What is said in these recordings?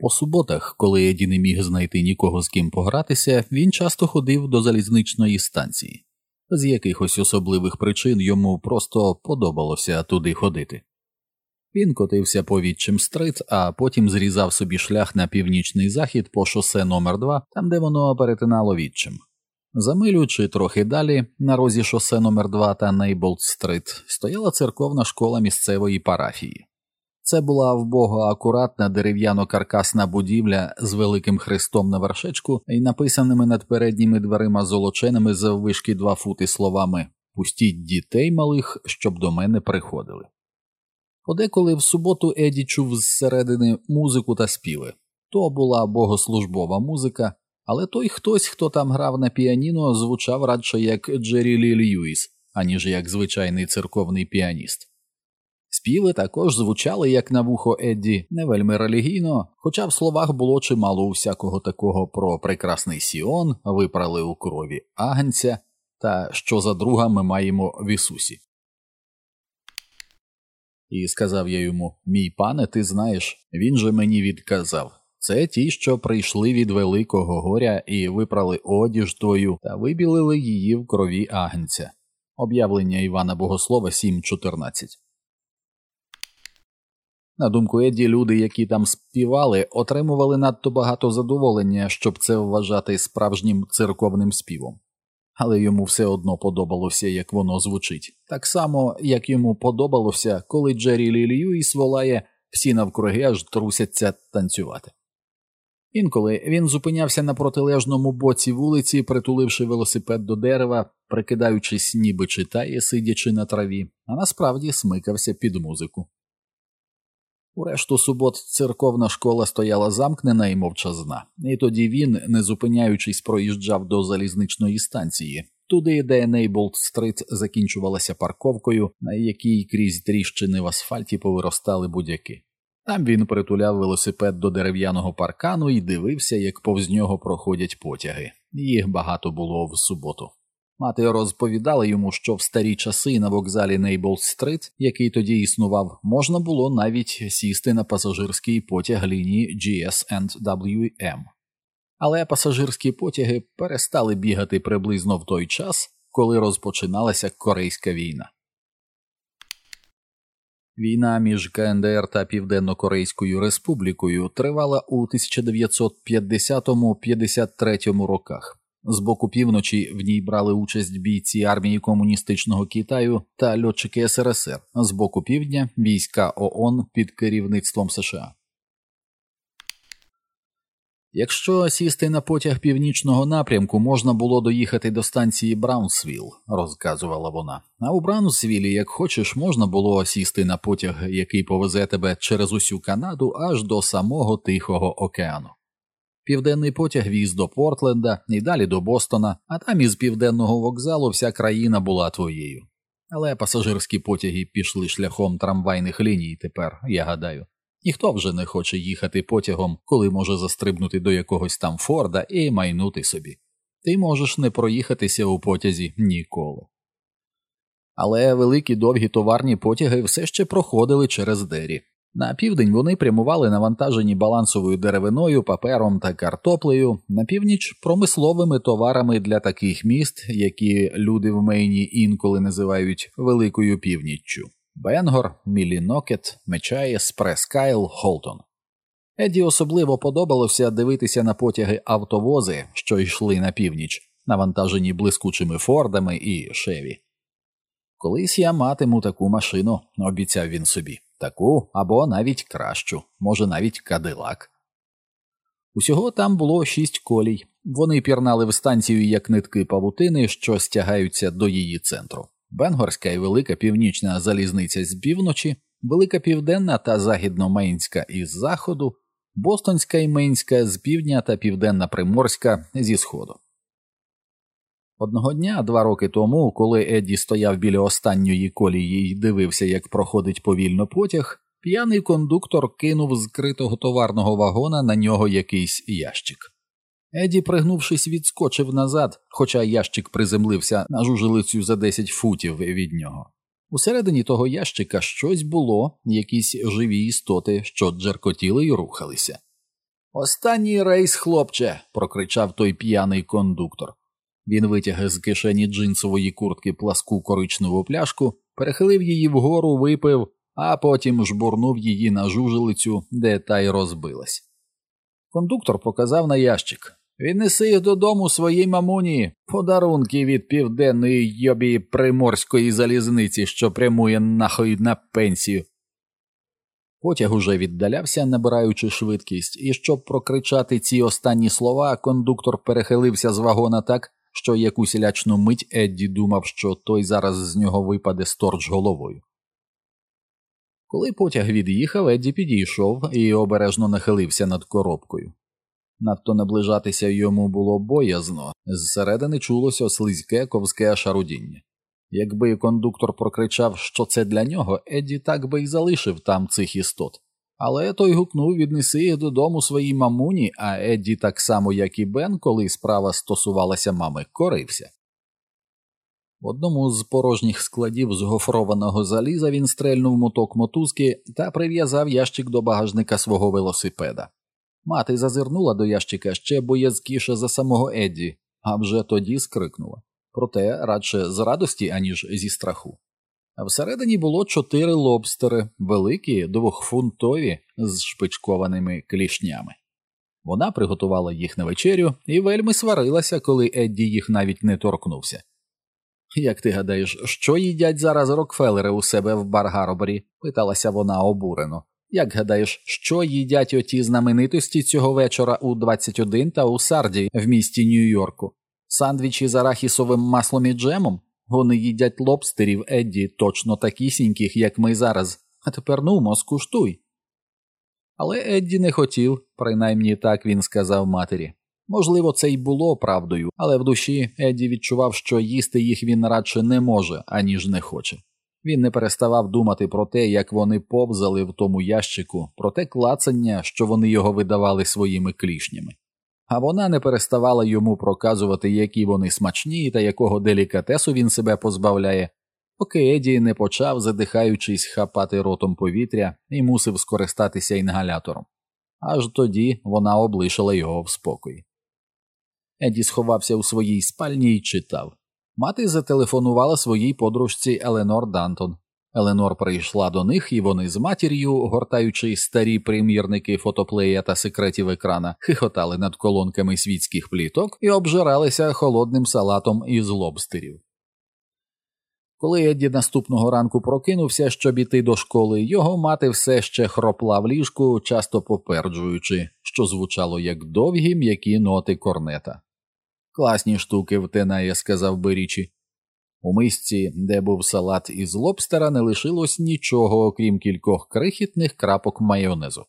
По суботах, коли Еді не міг знайти нікого з ким погратися, він часто ходив до залізничної станції. З якихось особливих причин йому просто подобалося туди ходити. Він котився по відчим стрит, а потім зрізав собі шлях на північний захід по шосе номер 2 там де воно перетинало відчим. За милю чи трохи далі, на розі шосе номер 2 та Нейболт Стрит, стояла церковна школа місцевої парафії. Це була вбого акуратна дерев'яно-каркасна будівля з великим хрестом на вершечку і написаними над передніми дверима золоченими заввишки два фути словами Пустіть дітей малих, щоб до мене приходили. Подеколи в суботу Еді чув зсередини музику та співи. То була богослужбова музика, але той хтось, хто там грав на піаніно, звучав радше як Джері Лі Льюіс, аніж як звичайний церковний піаніст. Співи також звучали, як на вухо Едді, не вельми релігійно, хоча в словах було чимало усякого такого про прекрасний Сіон, випрали у крові агнця та що за друга ми маємо в Ісусі. І сказав я йому Мій пане, ти знаєш, він же мені відказав це ті, що прийшли від великого горя і випрали одіж тою та вибілили її в крові агнця. Об'явлення Івана Богослова 7.14 на думку Еді, люди, які там співали, отримували надто багато задоволення, щоб це вважати справжнім церковним співом, але йому все одно подобалося, як воно звучить, так само, як йому подобалося, коли Джері Лі волає, всі навкруги аж трусяться танцювати. Інколи він зупинявся на протилежному боці вулиці, притуливши велосипед до дерева, прикидаючись, ніби читає, сидячи на траві, а насправді смикався під музику. У решту субот церковна школа стояла замкнена і мовчазна, і тоді він, не зупиняючись, проїжджав до залізничної станції, туди, де Нейболт Стрит закінчувалася парковкою, на якій крізь тріщини в асфальті повиростали будь-які. Там він притуляв велосипед до дерев'яного паркану і дивився, як повз нього проходять потяги. Їх багато було в суботу. Мати розповідала йому, що в старі часи на вокзалі Нейбол-стрит, який тоді існував, можна було навіть сісти на пасажирський потяг лінії GS&WM. Але пасажирські потяги перестали бігати приблизно в той час, коли розпочиналася Корейська війна. Війна між КНДР та Південно-Корейською Республікою тривала у 1950-53 роках. З боку півночі в ній брали участь бійці армії комуністичного Китаю та льотчики СРСР, з боку півдня війська ООН під керівництвом США. Якщо сісти на потяг північного напрямку, можна було доїхати до станції Браунсвіл, розказувала вона. А у Браунсвілі, як хочеш, можна було сісти на потяг, який повезе тебе через усю Канаду аж до самого Тихого океану. Південний потяг віз до Портленда і далі до Бостона, а там із південного вокзалу вся країна була твоєю. Але пасажирські потяги пішли шляхом трамвайних ліній тепер, я гадаю. Ніхто вже не хоче їхати потягом, коли може застрибнути до якогось там Форда і майнути собі. Ти можеш не проїхатися у потязі ніколи. Але великі довгі товарні потяги все ще проходили через дері. На південь вони прямували навантажені балансовою деревиною, папером та картоплею, на північ промисловими товарами для таких міст, які люди в Мейні інколи називають Великою Північчю Бенгор, Мілінокет, Мечаєс, Прескайл, Холтон. Еді особливо подобалося дивитися на потяги автовози, що йшли на північ, навантажені блискучими фордами і шеві. Колись я матиму таку машину, обіцяв він собі таку або навіть кращу, може навіть кадилак. Усього там було шість колій. Вони пірнали в станцію як нитки павутини, що стягаються до її центру. Бенгорська і велика північна залізниця з півночі, велика південна та західно-мейнська із заходу, Бостонська і Мейнська з півдня та південна приморська зі сходу. Одного дня, два роки тому, коли Едді стояв біля останньої колії і дивився, як проходить повільно потяг, п'яний кондуктор кинув з критого товарного вагона на нього якийсь ящик. Еді, пригнувшись, відскочив назад, хоча ящик приземлився на жужелицю за 10 футів від нього. Усередині того ящика щось було, якісь живі істоти, що джеркотіли й рухалися. Останній рейс, хлопче, прокричав той п'яний кондуктор. Він витяг з кишені джинсової куртки пласку коричневу пляшку, перехилив її вгору, випив, а потім жбурнув її на жужелицю, де та й розбилась. Кондуктор показав на ящик. Віднеси їх додому своїй мамуні, подарунки від південної йобі приморської залізниці, що прямує нахой на пенсію. Потяг уже віддалявся, набираючи швидкість, і щоб прокричати ці останні слова, кондуктор перехилився з вагона так, що якусь лячну мить Едді думав, що той зараз з нього випаде сторч головою. Коли потяг від'їхав, Едді підійшов і обережно нахилився над коробкою. Надто наближатися йому було боязно, зсередини чулося слизьке ковське шарудіння. Якби кондуктор прокричав, що це для нього, Едді так би й залишив там цих істот. Але той гукнув віднеси їх додому своїй мамуні, а Едді, так само як і Бен, коли справа стосувалася мами, корився. В одному з порожніх складів з гофрованого заліза він стрельнув моток мотузки та прив'язав ящик до багажника свого велосипеда. Мати зазирнула до ящика ще боязкіше за самого Едді, а вже тоді скрикнула. Проте радше з радості, аніж зі страху. Всередині було чотири лобстери, великі, двохфунтові, з шпичкованими клішнями. Вона приготувала їх на вечерю і вельми сварилася, коли Едді їх навіть не торкнувся. Як ти гадаєш, що їдять зараз Рокфелери у себе в Баргароборі? питалася вона обурено. Як гадаєш, що їдять оті знаменитості цього вечора у 21 та у Сарді в місті Нью-Йорку? Сандвічі з арахісовим маслом і джемом? Вони їдять лобстерів Едді, точно такісіньких, як ми зараз, а тепер ну, скуштуй. Але Едді не хотів, принаймні так він сказав матері. Можливо, це й було правдою, але в душі Едді відчував, що їсти їх він радше не може, аніж не хоче. Він не переставав думати про те, як вони повзали в тому ящику, про те клацання, що вони його видавали своїми клішнями. А вона не переставала йому проказувати, які вони смачні та якого делікатесу він себе позбавляє, поки Еді не почав, задихаючись, хапати ротом повітря і мусив скористатися інгалятором. Аж тоді вона облишила його в спокої. Еді сховався у своїй спальні і читав. Мати зателефонувала своїй подружці Еленор Дантон. Еленор прийшла до них, і вони з матір'ю, гортаючи старі примірники фотоплея та секретів екрана, хихотали над колонками світських пліток і обжиралися холодним салатом із лобстерів. Коли Едді наступного ранку прокинувся, щоб іти до школи, його мати все ще хропла в ліжку, часто попереджуючи, що звучало як довгі м'які ноти корнета. Класні штуки в сказав Берічі. У мисці, де був салат із лобстера, не лишилось нічого, окрім кількох крихітних крапок майонезу.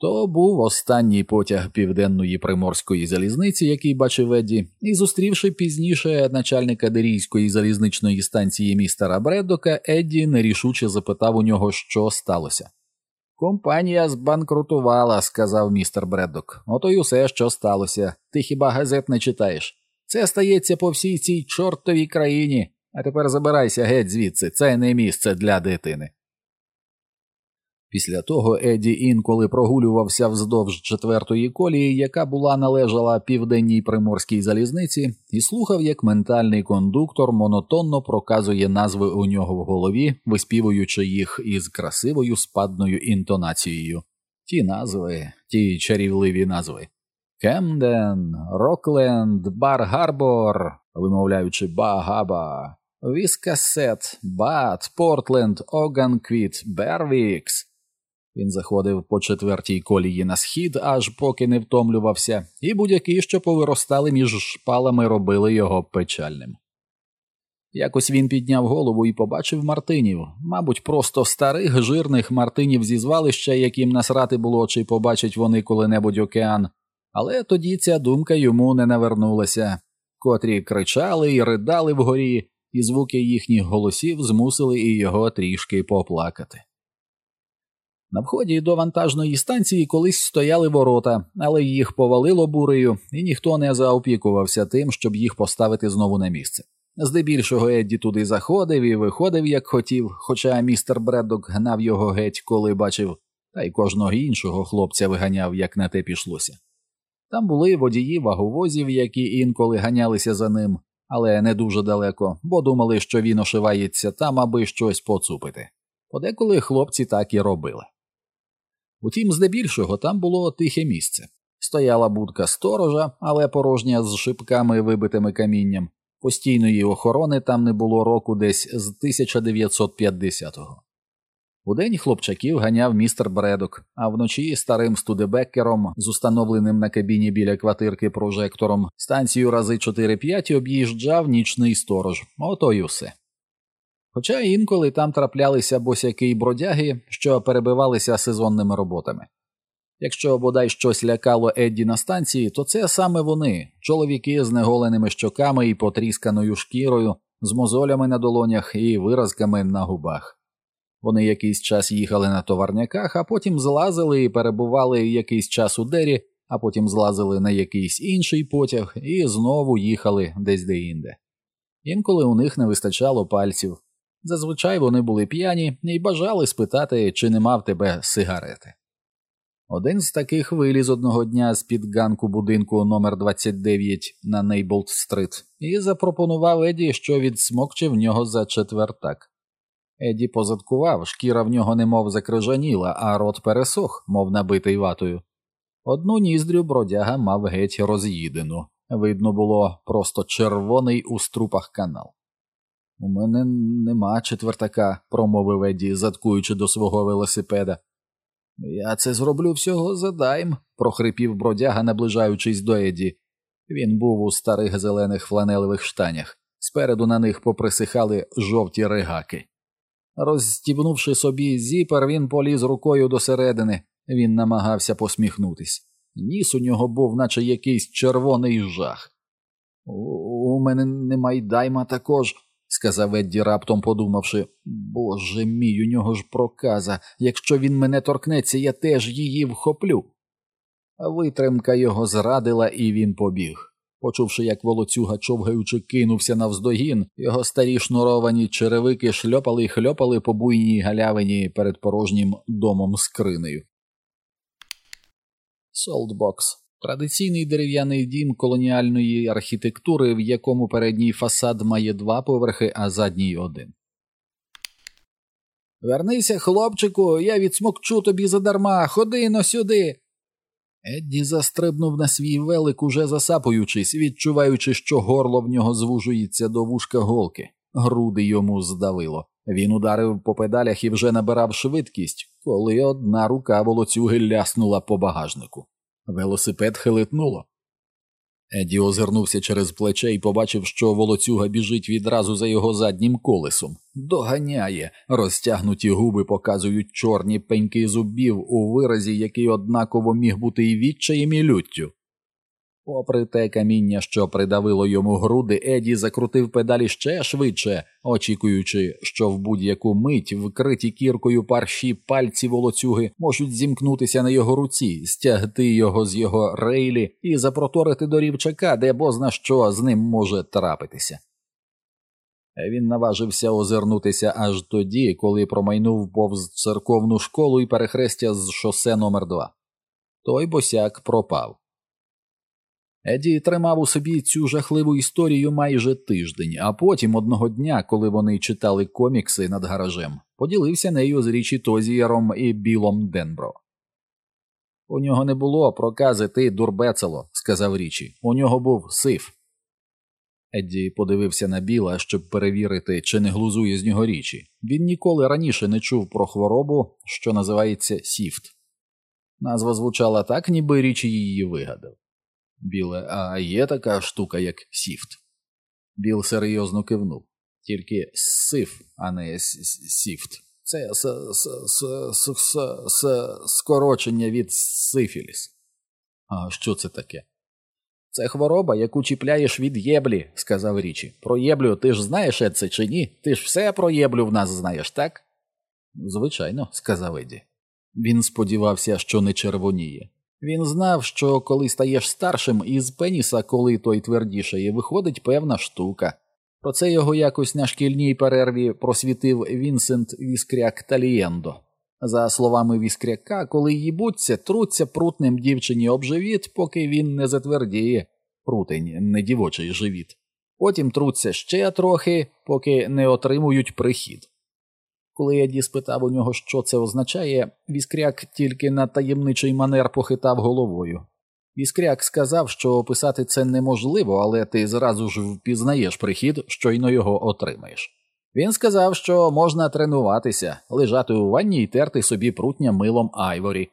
То був останній потяг південної приморської залізниці, який бачив Едді, і, зустрівши пізніше начальника дерійської залізничної станції містера Бредока, Едді нерішуче запитав у нього, що сталося. Компанія збанкрутувала, сказав містер Бреддок. Ото й усе, що сталося. Ти хіба газет не читаєш? Це стається по всій цій чортовій країні, а тепер забирайся геть звідси, це не місце для дитини. Після того Еді інколи прогулювався вздовж четвертої колії, яка була належала південній приморській залізниці, і слухав, як ментальний кондуктор монотонно проказує назви у нього в голові, виспівуючи їх із красивою спадною інтонацією. Ті назви, ті чарівливі назви. Кемден, Рокленд, Бар Гарбор, вимовляючи Багаба, Віскасет, Бат, Портленд, Оганквіт, Бервікс. Він заходив по четвертій колії на схід, аж поки не втомлювався, і будяки, що повиростали між шпалами, робили його печальним. Якось він підняв голову і побачив мартинів, мабуть, просто старих жирних мартинів зі звалища, яким насрати було, чи побачать вони коли-небудь океан, але тоді ця думка йому не навернулася, котрі кричали і ридали вгорі, і звуки їхніх голосів змусили і його трішки поплакати. На вході до вантажної станції колись стояли ворота, але їх повалило бурею, і ніхто не заопікувався тим, щоб їх поставити знову на місце. Здебільшого Едді туди заходив і виходив, як хотів, хоча містер Бреддок гнав його геть, коли бачив та й кожного іншого хлопця виганяв, як на те пішлося. Там були водії ваговозів, які інколи ганялися за ним, але не дуже далеко, бо думали, що він ошивається там, аби щось поцупити. Подеколи хлопці так і робили. Утім, здебільшого там було тихе місце. Стояла будка сторожа, але порожня з шипками, вибитими камінням. Постійної охорони там не було року десь з 1950-го. Удень хлопчаків ганяв містер Бредок, а вночі старим студебеккером з установленим на кабіні біля квартирки прожектором станцію рази 4-5 об'їжджав нічний сторож. Ото й усе. Хоча інколи там траплялися босяки й бродяги, що перебивалися сезонними роботами. Якщо бодай щось лякало Едді на станції, то це саме вони, чоловіки з неголеними щоками і потрісканою шкірою, з мозолями на долонях і виразками на губах. Вони якийсь час їхали на товарняках, а потім злазили і перебували якийсь час у дері, а потім злазили на якийсь інший потяг і знову їхали десь де інде. Інколи у них не вистачало пальців. Зазвичай вони були п'яні і бажали спитати, чи не мав тебе сигарети. Один з таких виліз одного дня з під ганку будинку номер 29 на Нейболт Стрит і запропонував Еді, що відсмокче в нього за четвертак. Еді позадкував, шкіра в нього немов закрижаніла, а рот пересох, мов набитий ватою. Одну ніздрю бродяга мав геть роз'їдену. Видно було просто червоний у струпах канал. У мене нема четвертака, промовив Еді, заткуючи до свого велосипеда. Я це зроблю всього за дайм, прохрипів бродяга, наближаючись до Еді. Він був у старих зелених фланелевих штанях. Спереду на них поприсихали жовті ригаки. Розстібнувши собі зіпер, він поліз рукою досередини, він намагався посміхнутись. Ніс у нього був, наче якийсь червоний жах. У мене немає дайма також, сказав Едді, раптом подумавши. Боже мій, у нього ж проказа. Якщо він мене торкнеться, я теж її вхоплю. Витримка його зрадила, і він побіг. Почувши, як волоцюга, човгаючи, кинувся навздогін, його старі шнуровані черевики шльопали й хльопали по буйній галявині перед порожнім домом скринею. Солдбокс традиційний дерев'яний дім колоніальної архітектури, в якому передній фасад має два поверхи, а задній один. Вернися, хлопчику, я відсмокчу тобі задарма. Ходи но сюди. Едді застрибнув на свій велик, уже засапуючись, відчуваючи, що горло в нього звужується до вушка голки. Груди йому здавило. Він ударив по педалях і вже набирав швидкість, коли одна рука волоцюги ляснула по багажнику. Велосипед хилитнуло. Еді озирнувся через плече і побачив, що волоцюга біжить відразу за його заднім колесом. Доганяє, розтягнуті губи показують чорні пеньки зубів у виразі, який однаково міг бути і відчаєм і люттю. Попри те каміння, що придавило йому груди, Еді закрутив педалі ще швидше, очікуючи, що в будь-яку мить вкриті кіркою парші пальці волоцюги можуть зімкнутися на його руці, стягти його з його рейлі і запроторити до рівчака, де бозна що з ним може трапитися. Він наважився озирнутися аж тоді, коли промайнув повз церковну школу і перехрестя з шосе номер 2 Той босяк пропав. Еді тримав у собі цю жахливу історію майже тиждень, а потім одного дня, коли вони читали комікси над гаражем, поділився нею з річі Тозієром і Білом Денбро. У нього не було прокази ти дурбецело, сказав річі. У нього був сиф. Едді подивився на Білла, щоб перевірити, чи не глузує з нього Річі. Він ніколи раніше не чув про хворобу, що називається сіфт. Назва звучала так, ніби Річі її вигадав. Білле, а є така штука, як сіфт. Білл серйозно кивнув. Тільки сиф, а не сіфт. Це скорочення від сифіліс. А що це таке? Це хвороба, яку чіпляєш від єблі, сказав річі. Про єблю ти ж знаєш це чи ні? Ти ж все про єблю в нас знаєш, так? Звичайно, сказав Еді. Він сподівався, що не червоніє. Він знав, що коли стаєш старшим, із пеніса, коли той твердішає, виходить певна штука. Про це його якось на шкільній перерві просвітив Вінсент Віскряк Талієндо. За словами віскряка, коли їбуться, труться прутним дівчині об живіт, поки він не затвердіє, прутень, не дівочий живіт. Потім труться ще трохи, поки не отримують прихід. Коли Еді спитав у нього, що це означає, віскряк тільки на таємничий манер похитав головою. Віскряк сказав, що описати це неможливо, але ти зразу ж впізнаєш прихід, щойно його отримаєш. Він сказав, що можна тренуватися, лежати у ванні і терти собі прутня милом Ivory.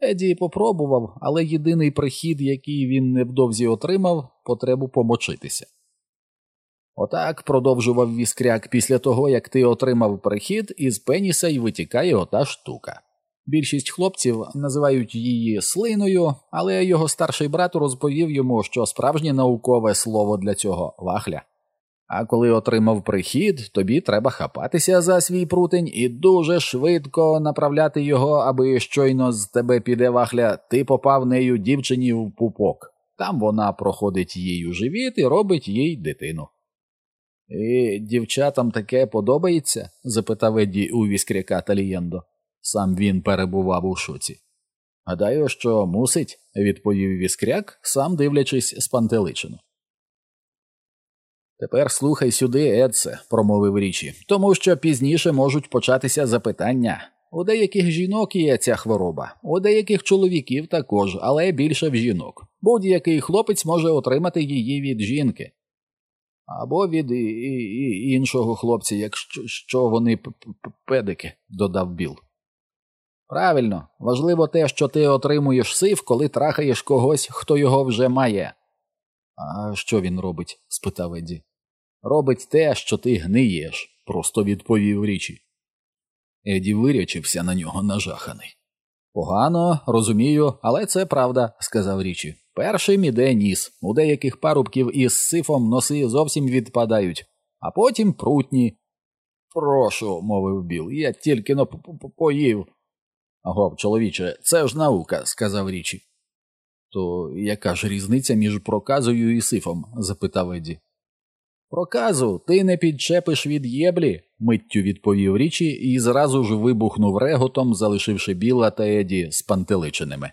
Едді попробував, але єдиний прихід, який він невдовзі отримав, потреба помочитися. Отак, продовжував Віскряк після того, як ти отримав прихід, із пеніса й витікає ота штука. Більшість хлопців називають її слиною, але його старший брат розповів йому, що справжнє наукове слово для цього вахля. А коли отримав прихід, тобі треба хапатися за свій прутень і дуже швидко направляти його, аби щойно з тебе піде вахля, ти попав нею дівчині в пупок. Там вона проходить їй у живіт і робить їй дитину. І дівчатам таке подобається? запитав Едді у віскряка Талієндо. Сам він перебував у шоці. Гадаю, що мусить, відповів віскряк, сам дивлячись спантеличину. Тепер слухай сюди, Едсе, промовив річі, тому що пізніше можуть початися запитання. У деяких жінок є ця хвороба, у деяких чоловіків також, але більше в жінок. Будь-який хлопець може отримати її від жінки. Або від і, і, іншого хлопця, якщо що вони педики, додав Біл. Правильно, важливо те, що ти отримуєш сив, коли трахаєш когось, хто його вже має. А що він робить? спитав Едді. Робить те, що ти гниєш, просто відповів річі. Еді вирячився на нього нажаханий. Погано, розумію, але це правда, сказав річі. Першим іде ніс. У деяких парубків із сифом носи зовсім відпадають, а потім прутні. Прошу, мовив Біл, я тільки но поїв. Гов, чоловіче, це ж наука, сказав річі. То яка ж різниця між проказою і сифом? запитав Еді. Проказу ти не підчепиш від єблі, миттю відповів річі і зразу ж вибухнув реготом, залишивши біла та Еді з пантеличеними.